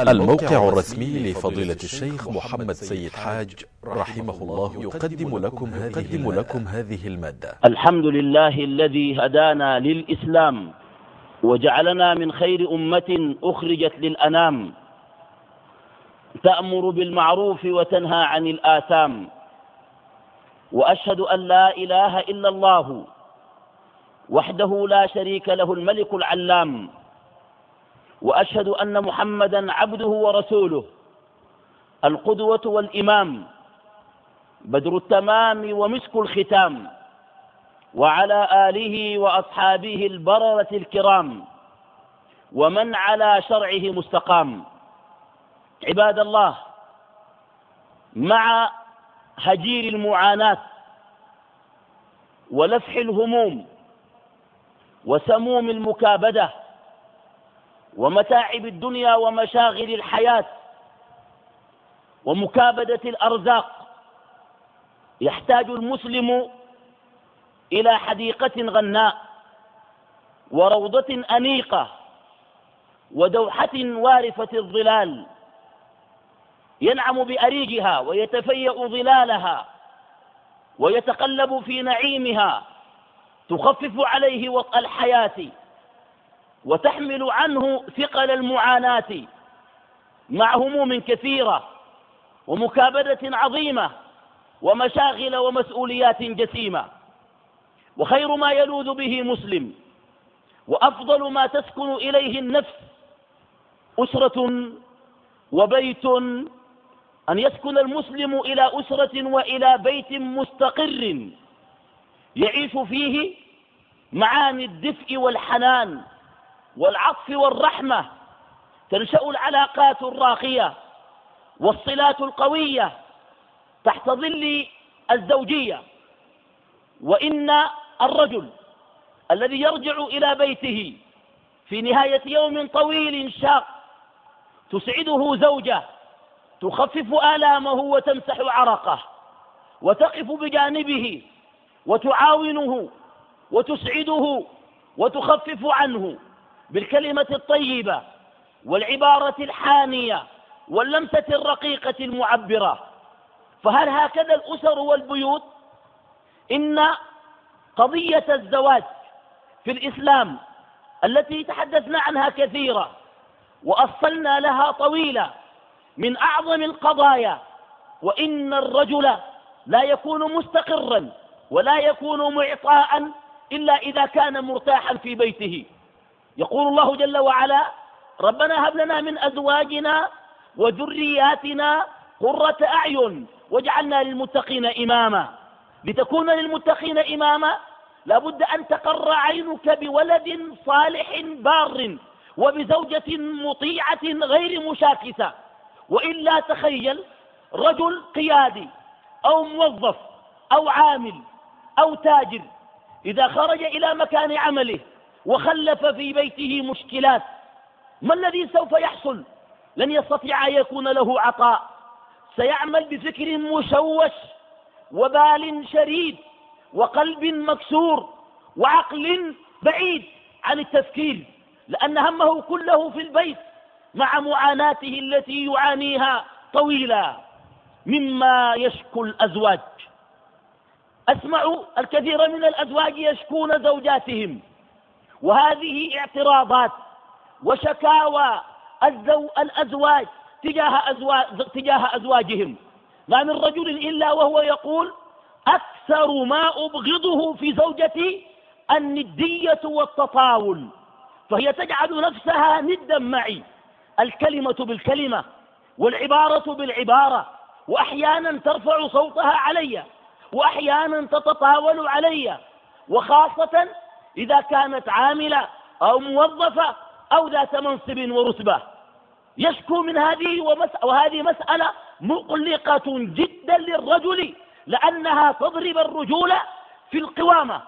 الموقع الرسمي لفضيلة الشيخ محمد سيد حاج رحمه الله يقدم لكم هذه, لكم هذه المادة. الحمد لله الذي هدانا للإسلام وجعلنا من خير أمة أخرجت للأنام. تأمر بالمعروف وتنهى عن الآثام. وأشهد أن لا إله إلا الله وحده لا شريك له الملك العلام. وأشهد أن محمدا عبده ورسوله. القدوة والإمام بدر التمام ومسك الختام وعلى آله وأصحابه البررة الكرام ومن على شرعه مستقام. عباد الله مع هجير المعاناة ولفح الهموم وسموم المكابدة ومتاعب الدنيا ومشاغل الحياة ومكابدة الأرزاق. يحتاج المسلم إلى حديقة غناء وروضة أنيقة ودوحة وارفة الظلال. ينعم بأريجها ويتفيأ ظلالها ويتقلب في نعيمها تخفف عليه وطأ الحياة. وتحمل عنه ثقل المعاناة مع هموم كثيرة ومكابدة عظيمة ومشاغل ومسؤوليات جسيمة. وخير ما يلوذ به مسلم وأفضل ما تسكن إليه النفس أسرة وبيت أن يسكن المسلم إلى أسرة وإلى بيت مستقر يعيش فيه معاني الدفء والحنان والعطف والرحمة تنشأ العلاقات الراقية والصلات القوية تحت ظل الزوجية. وإن الرجل الذي يرجع إلى بيته في نهاية يوم طويل شاق تسعده زوجة تخفف آلامه وتمسح عرقه وتقف بجانبه وتعاونه وتسعده وتخفف عنه. بالكلمة الطيبة والعبارة الحانية واللمسة الرقيقة المعبرة. فهل هكذا الأسر والبيوت؟ إن قضية الزواج في الإسلام التي تحدثنا عنها كثيرا وأصلنا لها طويلة من أعظم القضايا وإن الرجل لا يكون مستقرا ولا يكون معطاء إلا إذا كان مرتاحا في بيته. يقول الله جل وعلا ربنا هب لنا من أزواجنا وذرياتنا قرة أعين واجعلنا للمتقين إماما. لتكون للمتقين إماما لابد أن تقر عينك بولد صالح بار وبزوجة مطيعة غير مشاكسة. وإلا تخيل رجل قيادي أو موظف أو عامل أو تاجر إذا خرج إلى مكان عمله وخلف في بيته مشكلات. ما الذي سوف يحصل؟ لن يستطيع أن يكون له عطاء. سيعمل بفكر مشوش وبال شريد وقلب مكسور وعقل بعيد عن التفكير لأن همه كله في البيت مع معاناته التي يعانيها طويلا. مما يشكو الأزواج. أسمع الكثير من الأزواج يشكون زوجاتهم. وهذه اعتراضات وشكاوى الزو الأزواج تجاه, أزواج تجاه أزواجهم. ما من رجل إلا وهو يقول أكثر ما أبغضه في زوجتي الندية والتطاول. فهي تجعل نفسها ندا معي. الكلمة بالكلمة والعبارة بالعبارة. وأحيانا ترفع صوتها علي. وأحيانا تتطاول علي. وخاصة إذا كانت عاملة أو موظفة أو ذات منصب ورتبة. يشكو من هذه وهذه مسألة مقلقة جدا للرجل لأنها تضرب الرجول في القوامة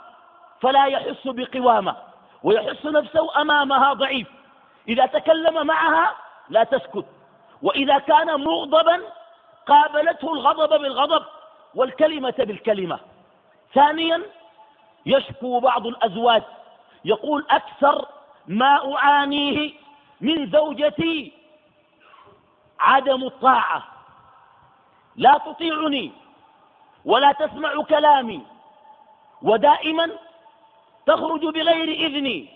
فلا يحس بقوامة ويحس نفسه أمامها ضعيف. إذا تكلم معها لا تسكت وإذا كان مغضبا قابلته الغضب بالغضب والكلمة بالكلمة. ثانيا يشكو بعض الأزواج. يقول أكثر ما أعانيه من زوجتي عدم الطاعة. لا تطيعني ولا تسمع كلامي. ودائما تخرج بغير إذني.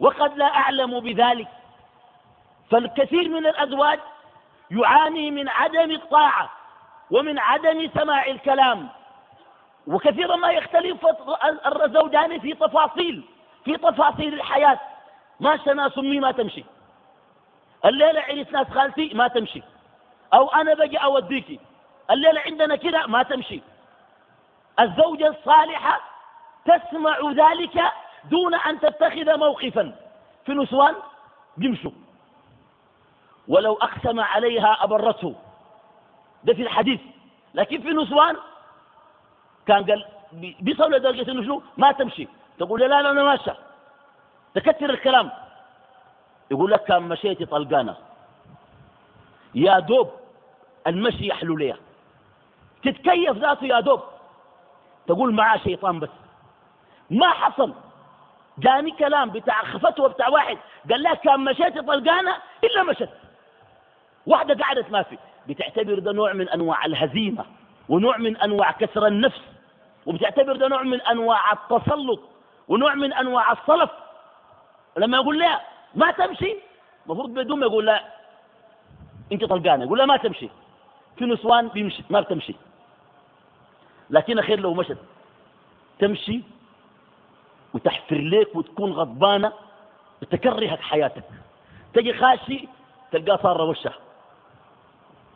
وقد لا أعلم بذلك. فالكثير من الأزواج يعاني من عدم الطاعة ومن عدم سماع الكلام. وكثيرا ما يختلف الزوجان في تفاصيل في تفاصيل الحياة. ما ناس أمي ما تمشي. الليلة عرس ناس خالتي ما تمشي. أو أنا بجي أوديكي. الليلة عندنا كده ما تمشي. الزوجة الصالحة تسمع ذلك دون أن تتخذ موقفا. في نسوان بيمشوا. ولو أقسم عليها أبرته. ده في الحديث. لكن في نسوان كان قال بيصل لدرجة إنه شنو؟ ما تمشي. تقول لا لا أنا ماشى تكثر الكلام. يقول لك كان مشيتي طلقانة. يا دوب المشي يحلو ليها تتكيف ذاته يا دوب. تقول معاه شيطان بس. ما حصل. جاني كلام بتاع خفتوه بتاع واحد. قال لها كان مشيتي طلقانة إلا مشت. واحدة قعدت ما في. بتعتبر ده نوع من أنواع الهزيمة ونوع من أنواع كسر النفس. وبتعتبر ده نوع من أنواع التسلط ونوع من أنواع الصلف. لما يقول لها ما تمشي المفروض بدون ما يقول لا أنت طلقانة. يقول لها ما تمشي. في نسوان بيمشي ما بتمشي. لكن خير لو مشت تمشي وتحفر لك وتكون غضبانة وتكرهك حياتك. تجي خاشي تلقاه صار وشه.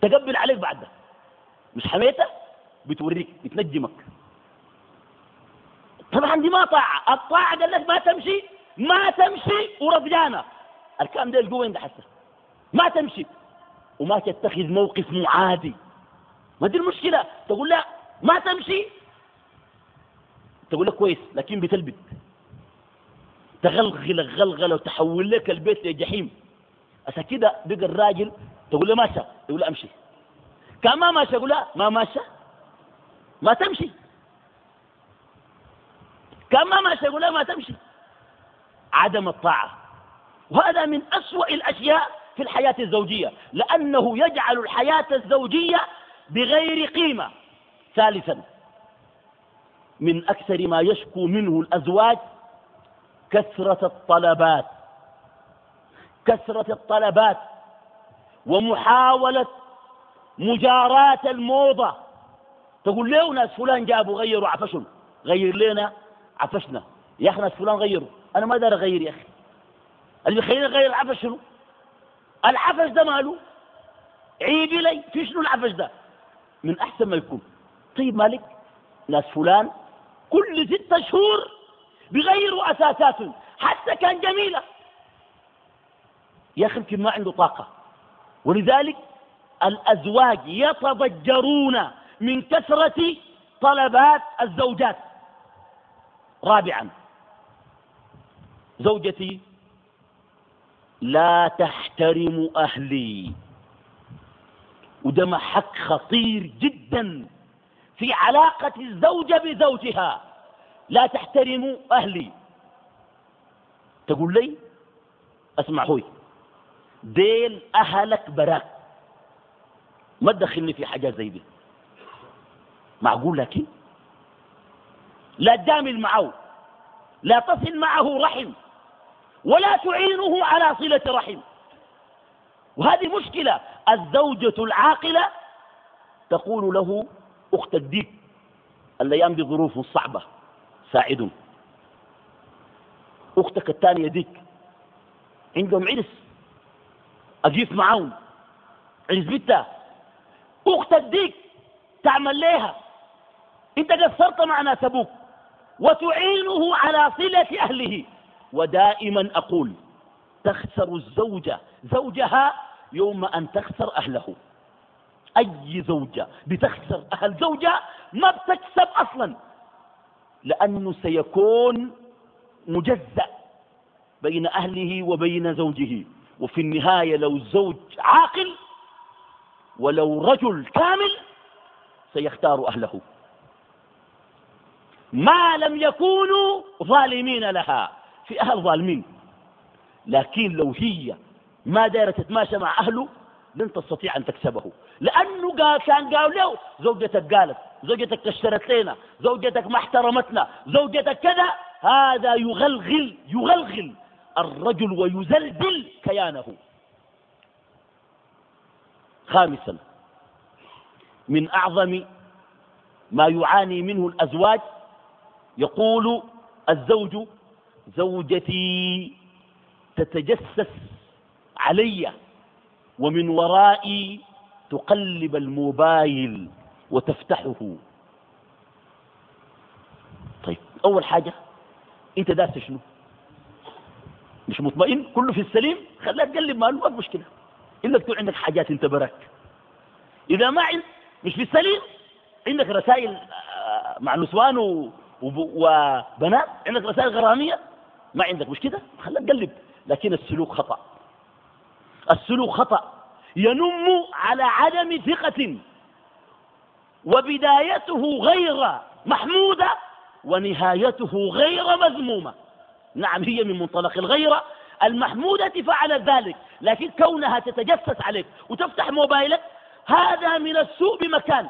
تقبل عليك بعد. مش حميته؟ بتوريك بتنجمك. طبعا دي ما طاعة. الطاعة قال لك ما تمشي ما تمشي ورفجانة الكلام ده القوة عند حسن ما تمشي. وما تتخذ موقف معادي. ما دي المشكلة. تقول لا ما تمشي. تقول لك كويس لكن بتلبد. تغلغل غلغلة وتحول لك البيت لجحيم. عشان كده بقى الراجل تقول له ماشى يقول له أمشي. كان ما ماشى يقول لا ما ماشى ما تمشي. كان ما يقول ما تمشي. عدم الطاعة. وهذا من أسوأ الأشياء في الحياة الزوجية لأنه يجعل الحياة الزوجية بغير قيمة. ثالثا من أكثر ما يشكو منه الأزواج كثرة الطلبات. كثرة الطلبات ومحاولة مجاراة الموضة. تقول له ناس فلان جابوا غيروا عفشهم؟ غير لنا؟ عفشنا يا أخي ناس فلان غيروا أنا ما دار أغير يا أخي. اللي بيخليني أغير العفش شنو؟ العفش ده ماله؟ عيبي لي في شنو العفش ده؟ من أحسن ما يكون. طيب مالك؟ ناس فلان كل ستة شهور بغيروا أساسات حتى كان جميلة. يا أخي يمكن ما عنده طاقة. ولذلك الأزواج يتضجرون من كثرة طلبات الزوجات. رابعا زوجتي لا تحترم أهلي. وده محك خطير جدا في علاقة الزوجة بزوجها. لا تحترم أهلي. تقول لي؟ أسمع هوي ديل أهلك براك. ما تدخلني في حاجة زي دي. معقول لكن؟ لا تجامل معه لا تصل معه رحم ولا تعينه على صلة رحم. وهذه مشكلة الزوجة العاقلة تقول له أخت الديك الأيام بظروف صعبة ساعدهم أختك الثانية ديك عندهم عرس أجيف معاهم عرس بنتها. أخت الديك تعمل ليها إنت قصرت مع ناس أبوك وتعينه على صلة أهله. ودائما أقول تخسر الزوجة زوجها يوم أن تخسر أهله. أي زوجة بتخسر أهل زوجها ما بتكسب أصلا لأنه سيكون مجزأ بين أهله وبين زوجه. وفي النهاية لو الزوج عاقل ولو رجل كامل سيختار أهله. ما لم يكونوا ظالمين لها. في أهل ظالمين. لكن لو هي ما دايرة تتماشى مع أهله لن تستطيع أن تكسبه. لأنه كان قال له زوجتك قالت زوجتك اشترت لنا زوجتك ما احترمتنا زوجتك كذا هذا يغلغل يغلغل الرجل ويزلزل كيانه. خامسا من أعظم ما يعاني منه الأزواج يقول الزوج زوجتي تتجسس علي ومن ورائي تقلب الموبايل وتفتحه. طيب أول حاجة أنت داس شنو؟ مش مطمئن؟ كله في السليم؟ خليها تقلب ما ما مشكلة. إلا تكون عندك حاجات أنت براك. إذا ما عند مش في السليم؟ عندك رسائل آه، مع نسوان وبنات عندك رسائل غرامية؟ ما عندك مش كده خليها تقلب لكن السلوك خطأ. السلوك خطأ. ينم على عدم ثقة. وبدايته غير محمودة ونهايته غير مذمومة. نعم هي من منطلق الغيرة. المحمودة فعلت ذلك لكن كونها تتجسس عليك وتفتح موبايلك هذا من السوء بمكان.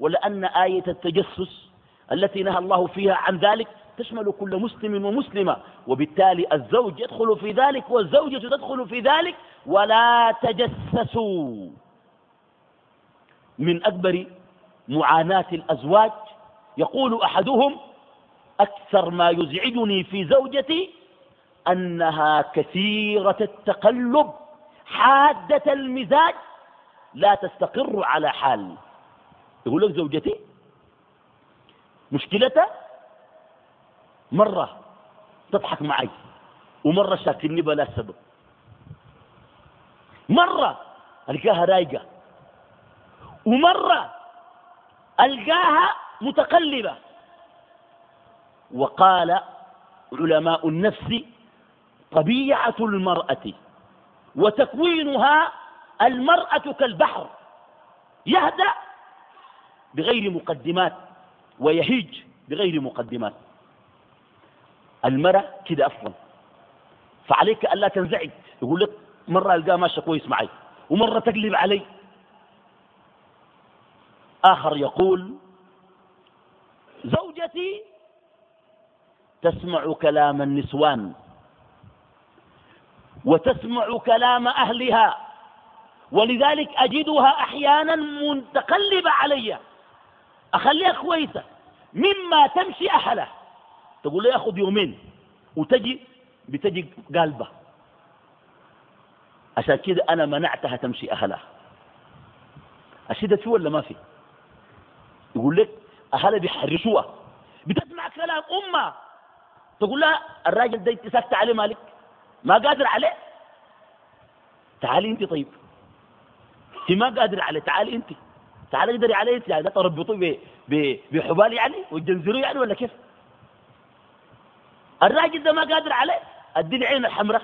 ولأن آية التجسس التي نهى الله فيها عن ذلك تشمل كل مسلم ومسلمة. وبالتالي الزوج يدخل في ذلك والزوجة تدخل في ذلك ولا تجسسوا. من أكبر معاناة الأزواج يقول أحدهم أكثر ما يزعجني في زوجتي أنها كثيرة التقلب حادة المزاج لا تستقر على حال. يقول لك زوجتي مشكلتها مرة تضحك معي ومرة شاكلني بلا سبب. مرة ألقاها رايقة ومرة ألقاها متقلبة. وقال علماء النفس طبيعة المرأة وتكوينها المرأة كالبحر يهدأ بغير مقدمات. ويهيج بغير مقدمات. المرأة كده أصلا. فعليك ألا تنزعج. يقول لك مرة ألقاه ماشي كويس معي. ومرة تقلب علي. آخر يقول زوجتي تسمع كلام النسوان وتسمع كلام أهلها ولذلك أجدها أحيانا متقلبة علي. أخليها كويسة. مما تمشي أهله تقول لي ياخذ يومين وتجي بتجي قالبة عشان كده أنا منعتها تمشي أهلها. أشدت فيه ولا ما في؟ يقول لك أهلها بيحرشوها. بتسمع كلام أمها تقول لها الراجل ده انت ساكت عليه مالك؟ ما قادر عليه؟ تعالي أنت طيب. انت ما قادر عليه. تعالي أنت. تعالي اقدري عليه يعني ده تربطوه بحبال يعني وتجنزروه يعني ولا كيف؟ الراجل ده ما قادر عليه ادي العين الحمراء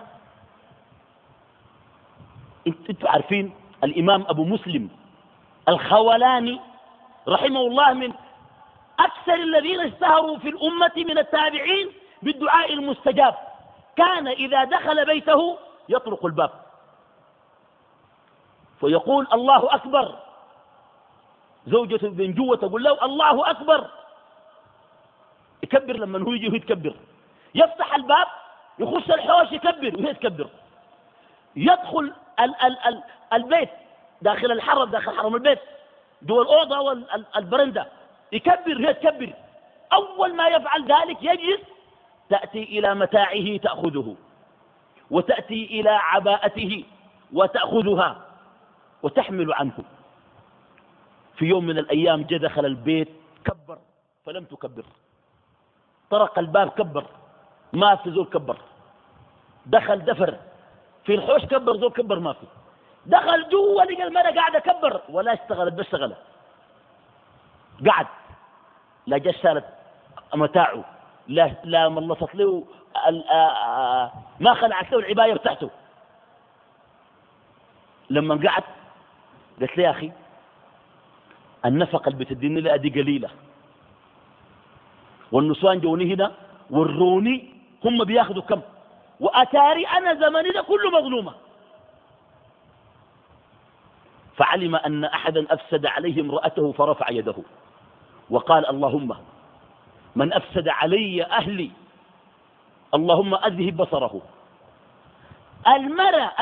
أنتوا عارفين الإمام أبو مسلم الخولاني رحمه الله من أكثر الذين اشتهروا في الأمة من التابعين بالدعاء المستجاب. كان إذا دخل بيته يطرق الباب. فيقول الله أكبر زوجته بن جوة تقول له الله أكبر. يكبر لما هو يجي يتكبر. يفتح الباب يخش الحوش يكبر وهي تكبر يدخل ال ال ال البيت داخل الحرم داخل حرم البيت. جوا الأوضة والبرندة يكبر هي تكبر أول ما يفعل ذلك يجلس تأتي إلى متاعه تأخذه. وتأتي إلى عباءته وتأخذها. وتحمل عنه. في يوم من الأيام جاء دخل البيت كبر فلم تكبر. طرق الباب كبر ما في زول كبر. دخل دفر في الحوش كبر زول كبر ما في. دخل جوا لقى المرأة قاعدة كبر ولا اشتغلت بس اشتغلت. قعد. لا جا شالت متاعه لا لا ملصت له ما خلعت له العباية بتاعته لما قعد قلت له يا أخي النفقة اللي بتديني لها دي قليلة. والنسوان جوني هنا وروني هم بياخذوا كم؟ وأتاري أنا زمني ده كله مظلومة. فعلم أن أحدا أفسد عليه امرأته فرفع يده. وقال اللهم من أفسد علي أهلي اللهم أذهب بصره. المرأة,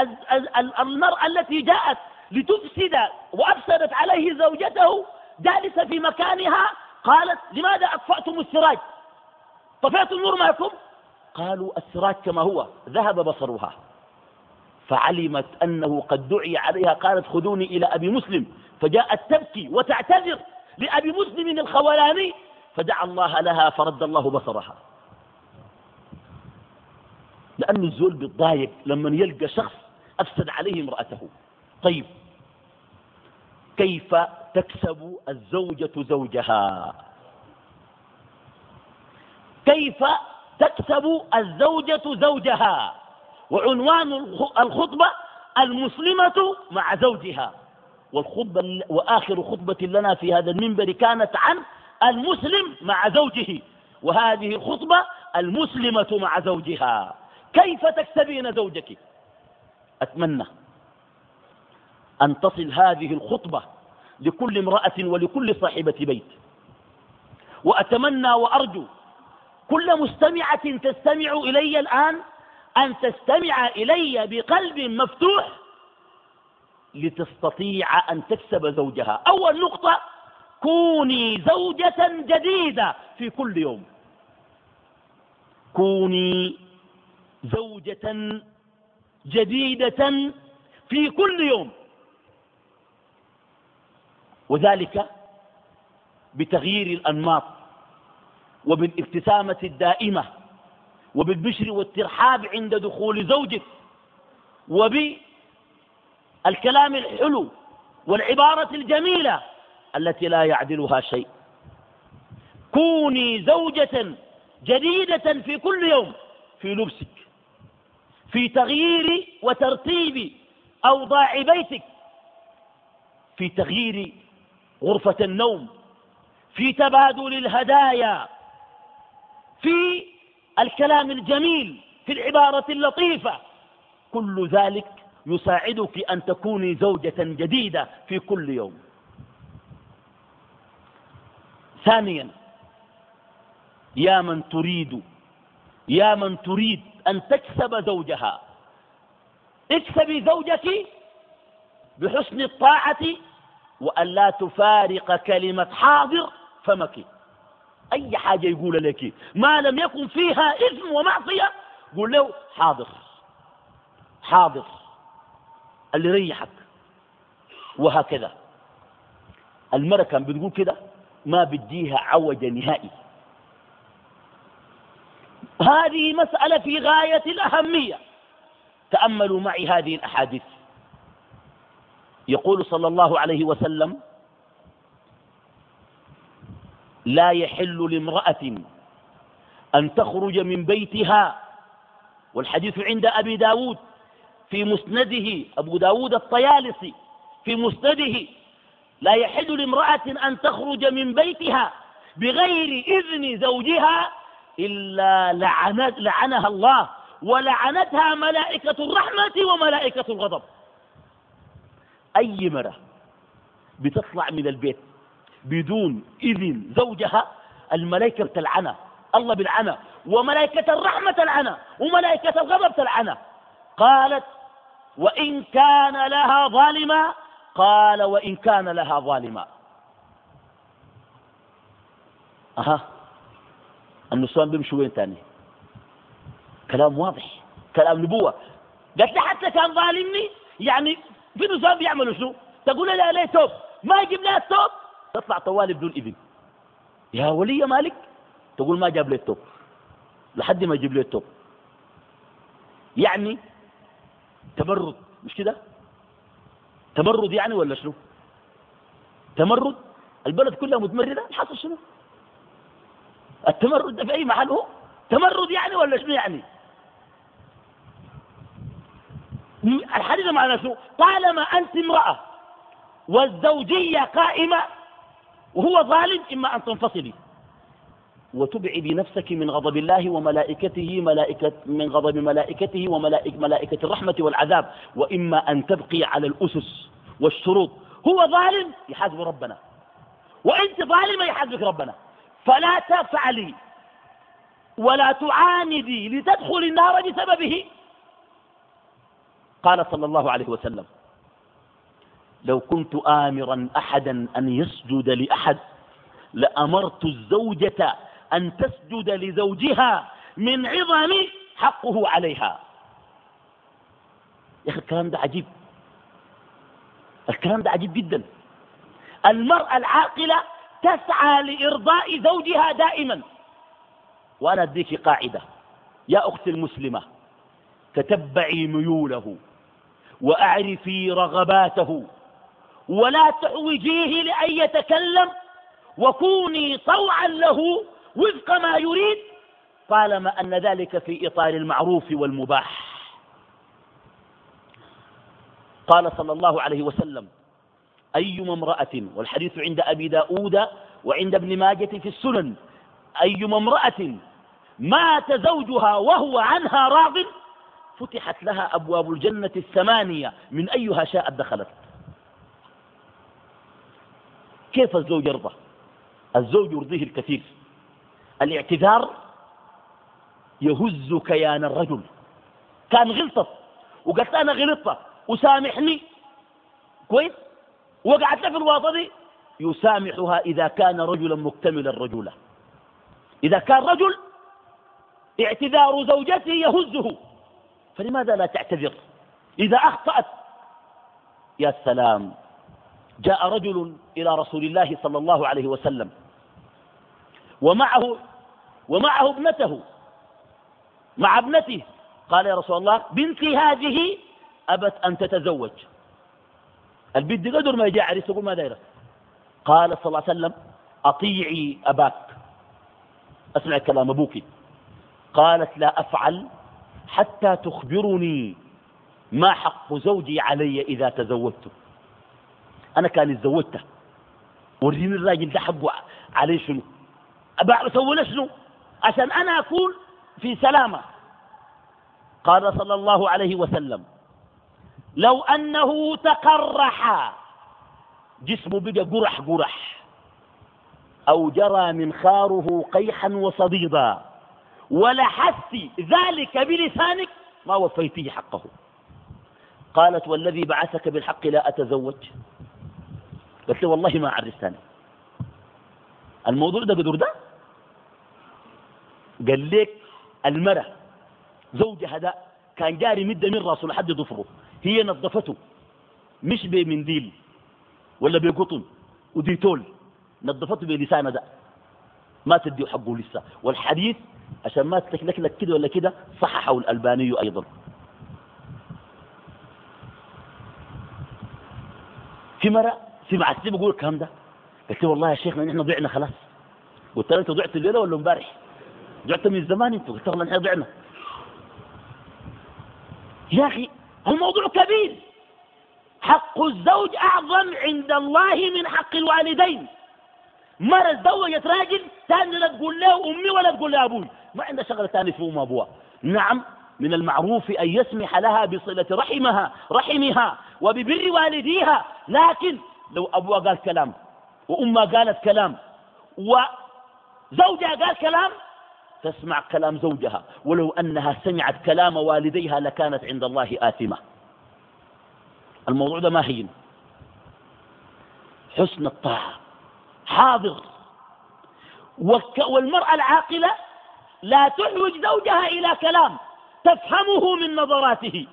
المرأة التي جاءت لتفسد وأفسدت عليه زوجته جالسة في مكانها. قالت لماذا أطفأتم السراج؟ طفأت النور معكم؟ قالوا السراج كما هو ذهب بصرها. فعلمت أنه قد دعي عليها قالت خذوني إلى أبي مسلم. فجاءت تبكي وتعتذر لأبي مسلم الخولاني فدعا الله لها فرد الله بصرها. لأن الزول بالضايق لما يلقى شخص أفسد عليه امرأته. طيب كيف تكسب الزوجة زوجها؟ كيف تكسب الزوجة زوجها؟ وعنوان الخطبة المسلمة مع زوجها. والخطبة وآخر خطبة لنا في هذا المنبر كانت عن المسلم مع زوجه. وهذه الخطبة المسلمة مع زوجها. كيف تكسبين زوجك؟ أتمنى. أن تصل هذه الخطبة لكل امرأة ولكل صاحبة بيت. وأتمنى وأرجو كل مستمعة تستمع إلي الآن أن تستمع إلي بقلب مفتوح لتستطيع أن تكسب زوجها. أول نقطة كوني زوجة جديدة في كل يوم. كوني زوجة جديدة في كل يوم. وذلك بتغيير الأنماط وبالابتسامة الدائمة وبالبشر والترحاب عند دخول زوجك وبالكلام الحلو والعبارة الجميلة التي لا يعدلها شيء. كوني زوجة جديدة في كل يوم في لبسك في تغيير وترتيب أوضاع بيتك في تغيير غرفة النوم في تبادل الهدايا في الكلام الجميل في العبارة اللطيفة. كل ذلك يساعدك أن تكوني زوجة جديدة في كل يوم. ثانيا يا من تريد يا من تريد أن تكسب زوجها. اكسبي زوجك بحسن الطاعة وأن لا تفارق كلمة حاضر فمك أي حاجة يقول لك ما لم يكن فيها إثم ومعصية قول له حاضر. حاضر. اللي ريحك. وهكذا. المرأة كان بتقول كده ما بديها عوجة نهائي. هذه مسألة في غاية الأهمية. تأملوا معي هذه الأحاديث. يقول صلى الله عليه وسلم لا يحل لامرأة أن تخرج من بيتها والحديث عند أبي داود في مسنده أبو داود الطيالسي في مسنده لا يحل لامرأة أن تخرج من بيتها بغير إذن زوجها إلا لعنت لعنها الله ولعنتها ملائكة الرحمة وملائكة الغضب. أي مرة بتطلع من البيت بدون إذن زوجها الملائكة تلعنها الله بالعنى وملائكة الرحمة تلعنها وملائكة الغضب تلعنها قالت وإن كان لها ظالما قال وإن كان لها ظالما أها النسوان بيمشوا وين تاني؟ كلام واضح كلام نبوة. قالت لي حتى كان ظالمني؟ يعني في نسوان بيعملوا شو؟ تقول لها ليه توب؟ ما يجيب لها التوب؟ تطلع طوالي بدون إذن. يا ولي مالك تقول ما جاب لي التوب. لحد ما يجيب لي التوب. يعني تمرد مش كده؟ تمرد يعني ولا شنو؟ تمرد؟ البلد كلها متمردة؟ الحصل شنو؟ التمرد ده في أي محل هو؟ تمرد يعني ولا شنو يعني؟ الحديث معناه شنو طالما أنت امرأة والزوجية قائمة وهو ظالم إما أن تنفصلي. وتبعدي نفسك من غضب الله وملائكته ملائكة من غضب ملائكته وملائكة ملائكة الرحمة والعذاب. وإما أن تبقي على الأسس والشروط. هو ظالم يحاسب ربنا. وأنت ظالمة يحاسبك ربنا. فلا تفعلي ولا تعاندي لتدخل النار بسببه. قال صلى الله عليه وسلم لو كنت آمرا أحدا أن يسجد لأحد لأمرت الزوجة أن تسجد لزوجها من عظم حقه عليها. يا أخي الكلام ده عجيب. الكلام ده عجيب جدا. المرأة العاقلة تسعى لإرضاء زوجها دائما. وأنا أديك قاعدة. يا أختي المسلمة تتبعي ميوله. وأعرفي رغباته ولا تحوجيه لأن يتكلم وكوني طوعا له وفق ما يريد طالما أن ذلك في إطار المعروف والمباح. قال صلى الله عليه وسلم أيما امرأة والحديث عند أبي داود وعند ابن ماجة في السنن أيما امرأة مات زوجها وهو عنها راض فتحت لها أبواب الجنة الثمانية. من أيها شاءت دخلت. كيف الزوج يرضى؟ الزوج يرضيه الكثير. الاعتذار يهز كيان الرجل. كان غلطت. وقالت أنا غلطت. وسامحني كويس؟ وقعت في الواطة يسامحها إذا كان رجلا مكتمل الرجولة إذا كان رجل اعتذار زوجته يهزه. فلماذا لا تعتذر؟ إذا أخطأت يا سلام جاء رجل إلى رسول الله صلى الله عليه وسلم ومعه ومعه ابنته مع ابنته قال يا رسول الله بنتي هذه أبت أن تتزوج. البنت قدر ما يجي عريس تقول ما دايرة قال صلى الله عليه وسلم أطيعي أباك. أسمع كلام أبوك. قالت لا أفعل حتى تخبرني ما حق زوجي علي إذا تزوجت. أنا كان اتزوجته وريني الراجل ده حقه عليه شنو؟ أسوي له شنو؟ عشان أنا أكون في سلامة. قال صلى الله عليه وسلم لو أنه تقرح جسمه بقى قرح قرح أو جرى منخاره قيحا وصديدا. ولحث ذلك بلسانك ما وفيته حقه. قالت والذي بعثك بالحق لا أتزوج. قلت له والله ما عرفتني الموضوع ده قدر ده؟ قال لك المرأة زوجها ده كان جاري مدة من راسه لحد ضفره هي نظفته مش بمنديل ولا بقطن وديتول نظفته بلسانه ده. ما تديه حقه لسه. والحديث عشان ما تتلكلك كده ولا كده صححه الألباني أيضا. في مرة سمعت لي بقول الكلام ده. قلت له والله يا شيخنا نحن ضعنا خلاص. قلت له انت ضعت الليلة ولا امبارح؟ ضعت من زمان انت. قلت له والله نحن ضعنا. يا أخي الموضوع كبير. حق الزوج أعظم عند الله من حق الوالدين. مرة تزوجت راجل ثاني لا تقول له أمي ولا تقول له أبوي. ما عندها شغله ثانية في أم أبوها. نعم من المعروف أن يسمح لها بصلة رحمها رحمها وببر والديها. لكن لو أبوها قال كلام وأمها قالت كلام وزوجها قال كلام تسمع كلام زوجها. ولو أنها سمعت كلام والديها لكانت عند الله آثمة. الموضوع ده ما هين. حسن الطاعة. حاضر. والمرأة العاقلة لا تحوج زوجها إلى كلام تفهمه من نظراته.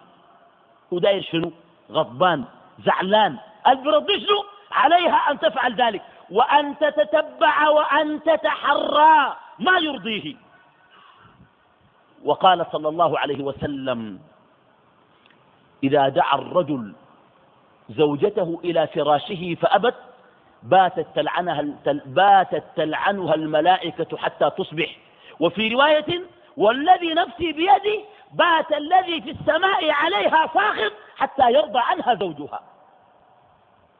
وداير شنو؟ غضبان زعلان. البرد شنو؟ عليها أن تفعل ذلك. وأن تتتبع وأن تتحرى ما يرضيه. وقال صلى الله عليه وسلم إذا دعا الرجل زوجته إلى فراشه فأبت باتت تلعنها, باتت تلعنها الملائكة حتى تصبح. وفي رواية والذي نفسي بيدي بات الذي في السماء عليها ساخط حتى يرضى عنها زوجها.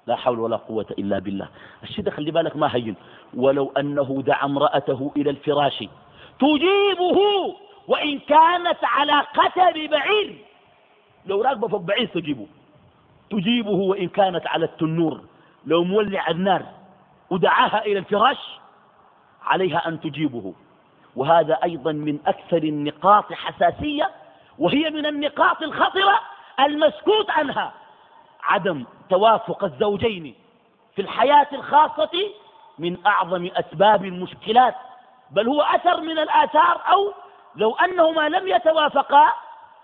لا حول ولا قوة إلا بالله. الشيء ده خلي بالك ما هين. ولو أنه دعا امرأته إلى الفراش تجيبه وإن كانت على قتب بعير. لو راكبة فوق بعير تجيبه. تجيبه وإن كانت على التنور. لو مولع النار ودعاها إلى الفراش عليها أن تجيبه. وهذا أيضا من أكثر النقاط حساسية وهي من النقاط الخطرة المسكوت عنها عدم توافق الزوجين في الحياة الخاصة من أعظم أسباب المشكلات. بل هو أثر من الآثار أو لو أنهما لم يتوافقا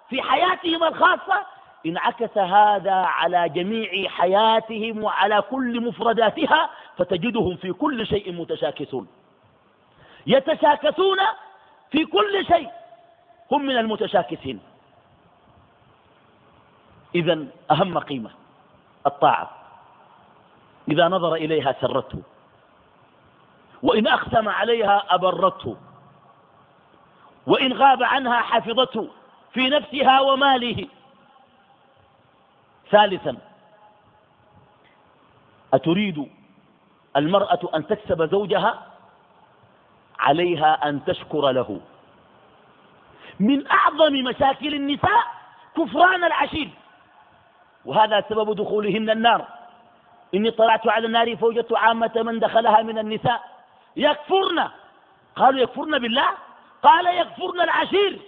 في حياتهما الخاصة انعكس هذا على جميع حياتهم وعلى كل مفرداتها فتجدهم في كل شيء متشاكسون. يتشاكسون في كل شيء هم من المتشاكسين. إذا أهم قيمة الطاعة. إذا نظر إليها سرته. وإن أقسم عليها أبرته. وإن غاب عنها حفظته في نفسها وماله. ثالثا أتريد المرأة أن تكسب زوجها؟ عليها أن تشكر له. من أعظم مشاكل النساء كفران العشير. وهذا سبب دخولهن النار. إني طلعت على النار فوجدت عامة من دخلها من النساء. يكفرن. قالوا يكفرن بالله؟ قال يكفرن العشير.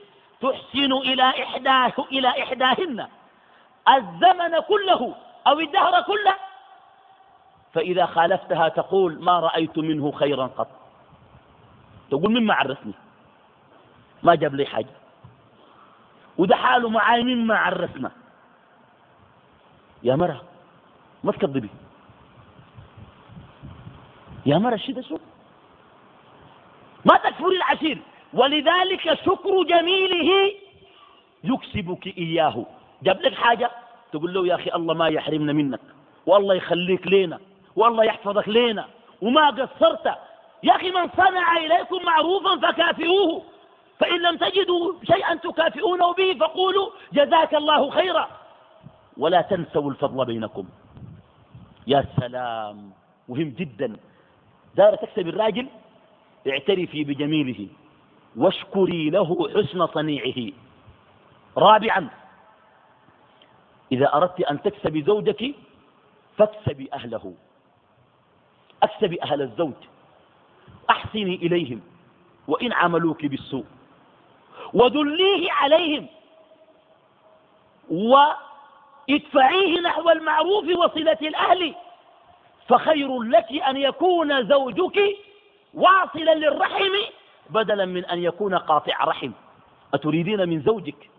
تحسن إلى إحداه إلى إحداهن. الزمن كله أو الدهر كله. فإذا خالفتها تقول ما رأيت منه خيرا قط. تقول مما عرسني ما جاب لي حاجة. وده حاله معاي مما عرسنا يا مرة ما تكذبي. يا مرة الشيء ده شو ما تكفري العشير ولذلك شكر جميله يكسبك إياه. جاب لك حاجة؟ تقول له يا أخي الله ما يحرمنا منك والله يخليك لينا والله يحفظك لينا وما قصرت. يا أخي من صنع إليكم معروفا فكافئوه فإن لم تجدوا شيئا تكافئونه به فقولوا جزاك الله خيرا. ولا تنسوا الفضل بينكم. يا سلام مهم جدا. دار تكسب الراجل اعترفي بجميله واشكري له حسن صنيعه. رابعا إذا أردت أن تكسبي زوجك فاكسبي أهله. أكسبي أهل الزوج. أحسني إليهم. وإن عملوك بالسوء. ودليه عليهم. وادفعيه نحو المعروف وصلة الأهل. فخير لك أن يكون زوجك واصلا للرحم بدلا من أن يكون قاطع رحم. أتريدين من زوجك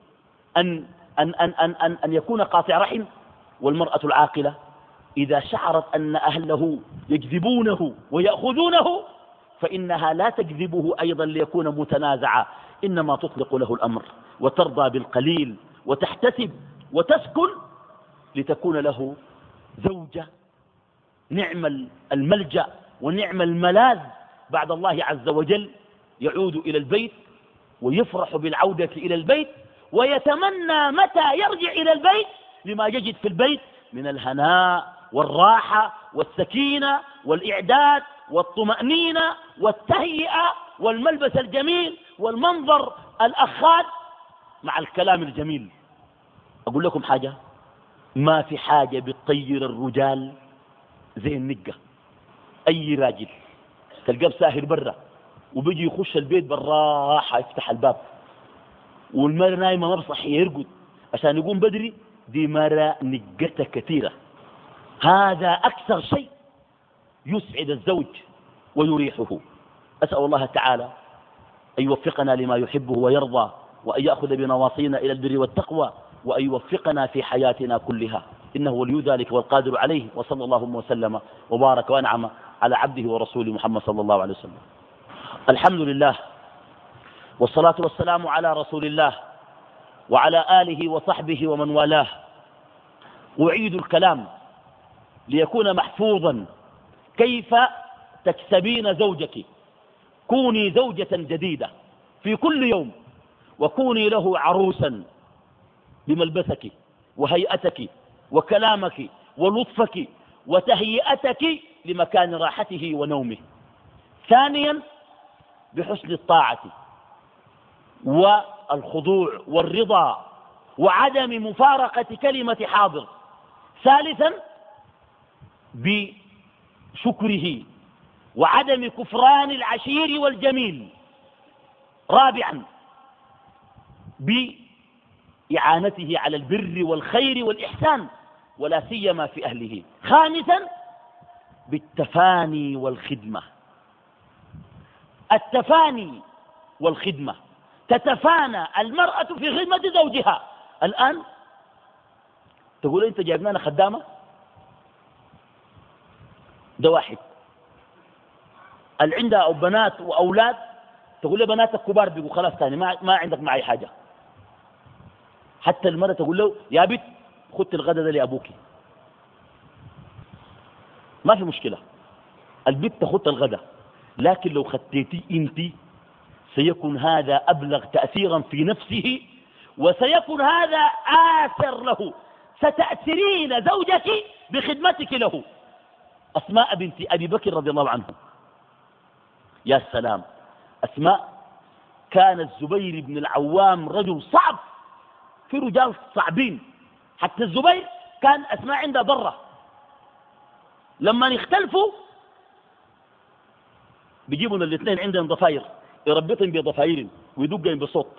أن, أن, أن, أن, أن, أن يكون قاطع رحم والمرأة العاقلة إذا شعرت أن أهله يجذبونه ويأخذونه فإنها لا تجذبه أيضا ليكون متنازعا إنما تطلق له الأمر وترضى بالقليل وتحتسب وتسكن لتكون له زوجة نعم الملجأ ونعم الملاذ بعد الله عز وجل يعود إلى البيت ويفرح بالعودة إلى البيت ويتمنى متى يرجع إلى البيت لما يجد في البيت من الهناء والراحة والسكينة والإعداد والطمأنينة والتهيئة والملبس الجميل والمنظر الأخاد مع الكلام الجميل. أقول لكم حاجة ما في حاجة بتطير الرجال زي النقة. أي راجل تلقاه ساهر برا وبيجي يخش البيت بالراحة يفتح الباب. والمرة نايمة ما بصحي يرقد. عشان يقوم بدري دي مرة نقتها كثيرة. هذا أكثر شيء يسعد الزوج ويريحه. أسأل الله تعالى أن يوفقنا لما يحبه ويرضى وأن يأخذ بنواصينا إلى البر والتقوى وأن يوفقنا في حياتنا كلها. إنه ولي ذلك والقادر عليه وصلى الله وسلم وبارك وأنعم على عبده ورسوله محمد صلى الله عليه وسلم. الحمد لله والصلاة والسلام على رسول الله وعلى آله وصحبه ومن والاه. أعيد الكلام ليكون محفوظا. كيف تكسبين زوجك؟ كوني زوجة جديدة في كل يوم وكوني له عروسا بملبسك وهيئتك وكلامك ولطفك وتهيئتك لمكان راحته ونومه. ثانيا بحسن الطاعة. والخضوع والرضا وعدم مفارقة كلمة حاضر. ثالثا شكره وعدم كفران العشير والجميل. رابعا بإعانته على البر والخير والإحسان ولا سيما في أهله. خامسا بالتفاني والخدمة. التفاني والخدمة. تتفانى المرأة في خدمة زوجها. الآن تقول أنت جايب لنا خدامة؟ ده واحد. اللي عندها بنات وأولاد تقول لي بناتك كبار بيقوا خلاص تاني ما, ما عندك معي حاجة. حتى المرأة تقول له يا بنت خدت الغداء ده لأبوك. ما في مشكلة. البنت تخط الغداء. لكن لو خدتيتي انت سيكون هذا أبلغ تأثيرا في نفسه وسيكون هذا آثر له ستأثرين زوجك بخدمتك له. أسماء بنت أبي بكر رضي الله عنه. يا سلام. أسماء كان الزبير بن العوام رجل صعب في رجال صعبين. حتى الزبير كان أسماء عنده ضرة. لما يختلفوا بيجيبوا الاثنين عندهم ضفاير. يربطهم بضفاير ويدقهم بصوت.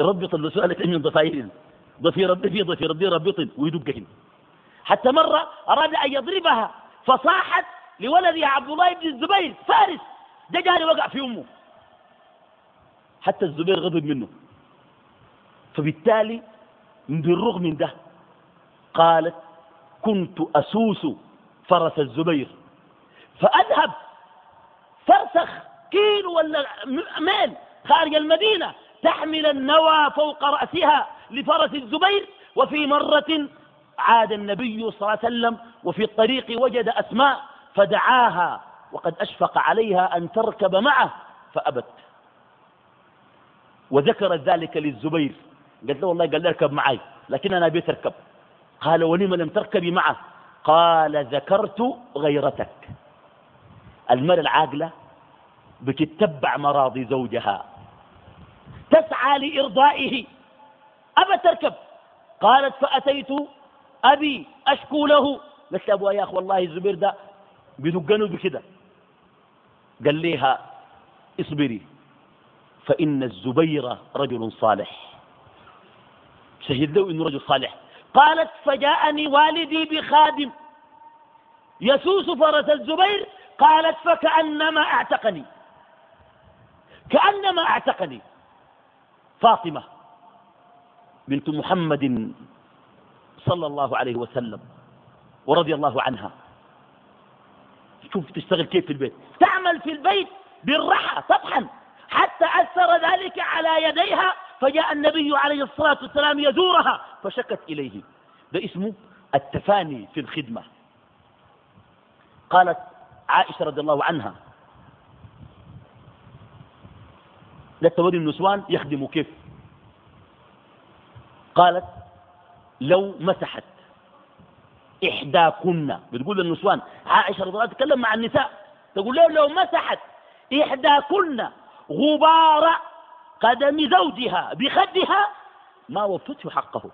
يربط الاثنين من ضفاير ضفير ضفير ضفير ضفير يربطهم ويدقهم. حتى مرة أراد أن يضربها فصاحت لولدها عبد الله بن الزبير فارس. ده جاري وقع في أمه. حتى الزبير غضب منه. فبالتالي بالرغم من ده قالت كنت أسوس فرس الزبير. فأذهب فرسخ كيلو ولا ميل خارج المدينة تحمل النوى فوق رأسها لفرس الزبير وفي مرة عاد النبي صلى الله عليه وسلم وفي الطريق وجد أسماء فدعاها وقد أشفق عليها أن تركب معه فأبت. وذكرت ذلك للزبير. قالت له والله قال لي اركب معي لكن أنا بيت اركب قال ولم لم تركبي معه؟ قال ذكرت غيرتك. المرأة العاقلة بتتبع مراضي زوجها. تسعى لإرضائه. أبى تركب. قالت فأتيت أبي أشكو له. قلت أبوها يا أخ والله الزبير ده بدقنه بكده. قال ليها اصبري. فإن الزبير رجل صالح. شهد له إنه رجل صالح. قالت فجاءني والدي بخادم. يسوس فرس الزبير. قالت فكأنما أعتقني. كأنما اعتقني فاطمة بنت محمد صلى الله عليه وسلم ورضي الله عنها. شوف تشتغل كيف في البيت. تعمل في البيت بالرحى طبعا حتى أثر ذلك على يديها فجاء النبي عليه الصلاة والسلام يزورها فشكت إليه. ده اسمه التفاني في الخدمة. قالت عائشة رضي الله عنها لا تولي النسوان يخدموا كيف؟ قالت لو مسحت إحداكن بتقول للنسوان عائشة رضي الله تتكلم مع النساء تقول لهم لو مسحت إحداكن غبار قدم زوجها بخدها ما وفته حقه.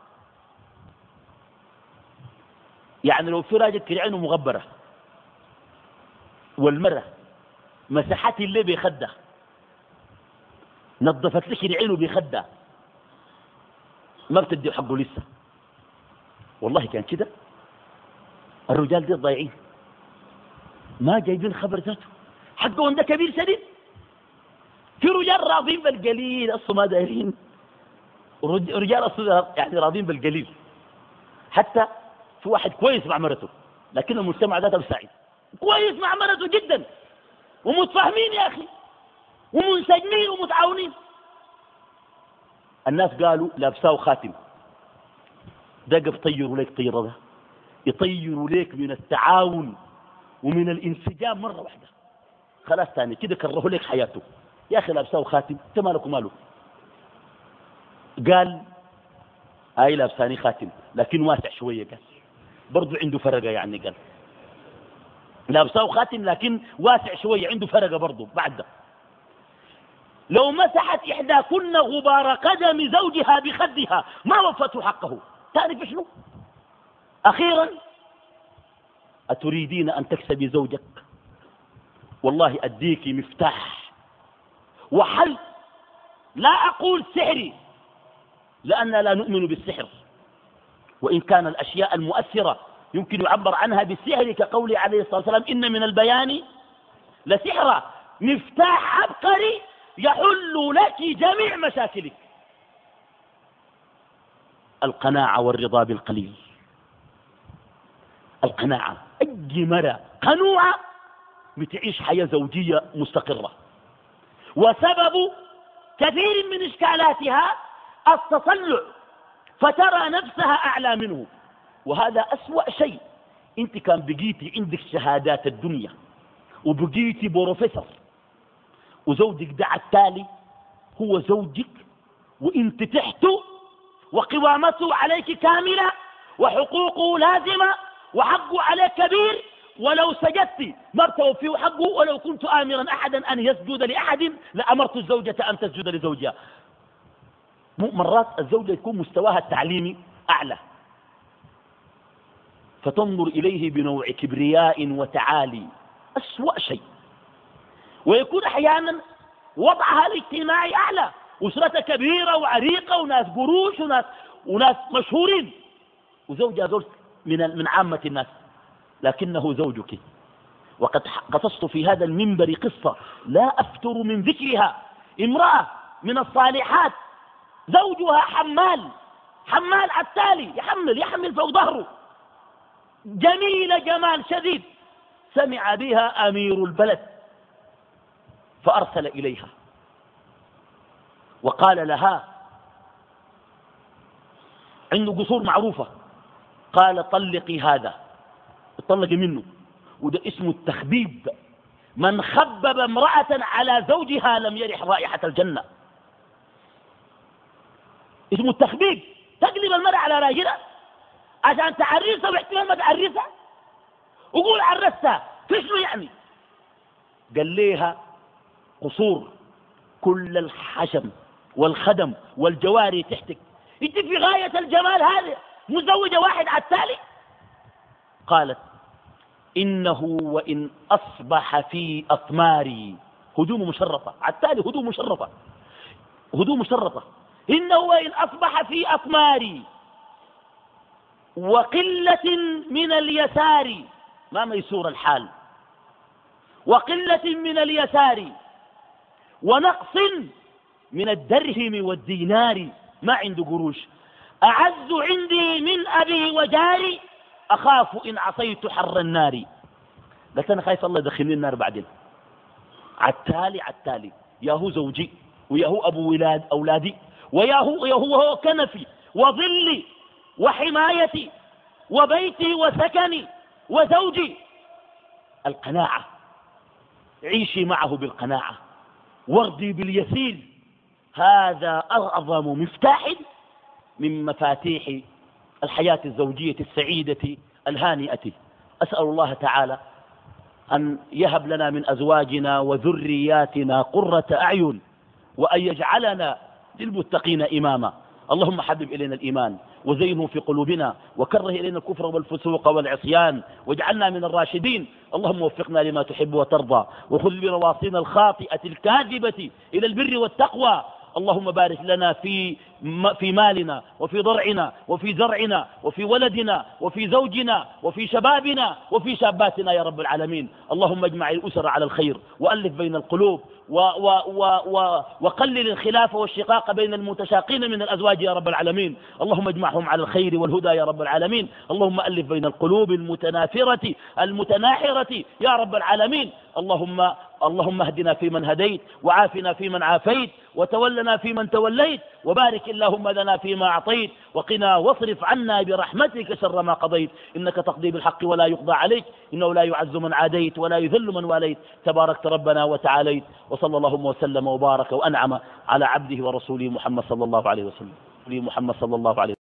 يعني لو في راجل كده عينه مغبرة والمرة مسحت اللي بخده نظفت لك عينه بخدة. ما بتدي حقه لسه. والله كان كده. الرجال دي ضايعين ما جايبين خبر ذاته. حقهم ده كبير شديد. في رجال راضين بالقليل أصلا ما دايرين. رجال أصلا يعني راضين بالقليل. حتى في واحد كويس مع مرته لكن المجتمع ذاته سعيد. كويس مع مرته جدا. ومتفاهمين يا أخي. ومنسجمين ومتعاونين. الناس قالوا لابساه خاتم ده قب طيروا لك طيرة ده يطيروا لك من التعاون ومن الانسجام مرة واحدة. خلاص تاني كده كرهوا لك حياته. يا أخي لابساه خاتم أنت مالك وماله؟ قال هاي لابساني خاتم لكن واسع شوية قال. برضو عنده فرقة يعني قال. لابساه خاتم لكن واسع شوية عنده فرقة برضو بعد ده. لو مسحت إحداكن غبار قدم زوجها بخدها ما وفته حقه. تعرف شنو؟ أخيرا أتريدين أن تكسبي زوجك؟ والله أديك مفتاح. وحل لا أقول سحري لأننا لا نؤمن بالسحر. وإن كان الأشياء المؤثرة يمكن يعبر عنها بالسحر كقول عليه الصلاة والسلام إن من البيان لسحرا مفتاح عبقري يحل لك جميع مشاكلك. القناعة والرضا بالقليل. القناعة أي مرة قنوعة بتعيش حياة زوجية مستقرة. وسبب كثير من إشكالاتها التطلع فترى نفسها أعلى منه. وهذا أسوأ شيء. أنت كان بقيتي عندك شهادات الدنيا وبقيتي بروفيسور. وزوجك ده التالي هو زوجك وانت تحته وقوامته عليك كاملة وحقوقه لازمة وحقه عليك كبير ولو سجدت ما فيه حقه ولو كنت آمرا أحدا أن يسجد لأحد لأمرت الزوجة أن تسجد لزوجها. مرات الزوجة يكون مستواها التعليمي أعلى. فتنظر إليه بنوع كبرياء وتعالي أسوأ شيء. ويكون أحيانا وضعها الاجتماعي أعلى. أسرة كبيرة وعريقة وناس قروش وناس, وناس مشهورين. وزوجها زوج من, من عامة الناس. لكنه زوجك. وقد قصصت في هذا المنبر قصة. لا أفتر من ذكرها. امرأة من الصالحات. زوجها حمال. حمال التالي يحمل يحمل فوق ظهره. جميلة جمال شديد. سمع بها أمير البلد. فأرسل إليها. وقال لها عنده قصور معروفة. قال طلقي هذا. اطلقي منه. وده اسمه التخبيب. من خبب امرأة على زوجها لم يرح رائحة الجنة. اسمه التخبيب. تقلب المرأة على راجلها عشان تعرسها واحتمال ما تعرسها وقول عرستها. في شنو يعني؟ قال ليها قصور كل الحشم والخدم والجواري تحتك. انت في غاية الجمال هذا مزوجة واحد على التالي؟ قالت إنه وإن أصبح في أثماري هدوم مشرفة على التالي هدوم مشرفة. هدوم مشرفة. إنه وإن أصبح في أثماري وقلة من اليسار. ما ميسور الحال. وقلة من اليسار. ونقص من الدرهم والدينار. ما عنده قروش. أعز عندي من أبي وجاري أخاف إن عصيت حر النار. قلت أنا خايف الله يدخلني النار بعدين. عالتالي عالتالي يا هو زوجي ويا هو أبو ولاد أولادي ويا هو, يا هو, هو كنفي وظلي وحمايتي وبيتي وسكني وزوجي. القناعة. عيشي معه بالقناعة. وارضي باليسير. هذا أعظم مفتاح من مفاتيح الحياة الزوجية السعيدة الهانئة. أسأل الله تعالى أن يهب لنا من أزواجنا وذرياتنا قرة أعين وأن يجعلنا للمتقين إماما. اللهم حبب إلينا الإيمان. وزينه في قلوبنا وكره إلينا الكفر والفسوق والعصيان واجعلنا من الراشدين. اللهم وفقنا لما تحب وترضى وخذ بنواصينا الخاطئة الكاذبة إلى البر والتقوى. اللهم بارك لنا في في مالنا وفي ضرعنا وفي زرعنا وفي ولدنا وفي زوجنا وفي شبابنا وفي شاباتنا يا رب العالمين. اللهم اجمع الأسر على الخير وألف بين القلوب و و و و وقلل الخلاف والشقاق بين المتشاقين من الأزواج يا رب العالمين. اللهم اجمعهم على الخير والهدى يا رب العالمين. اللهم ألف بين القلوب المتنافرة المتناحرة يا رب العالمين. اللهم اللهم اهدنا فيمن هديت وعافنا فيمن عافيت وتولنا فيمن توليت وبارك اللهم لنا فيما أعطيت وقنا واصرف عنا برحمتك شر ما قضيت إنك تقضي بالحق ولا يقضى عليك إنه لا يعز من عاديت ولا يذل من واليت تباركت ربنا وتعاليت وصلى اللهم وسلم وبارك وأنعم على عبده ورسوله محمد صلى الله عليه وسلم محمد صلى الله عليه وسلم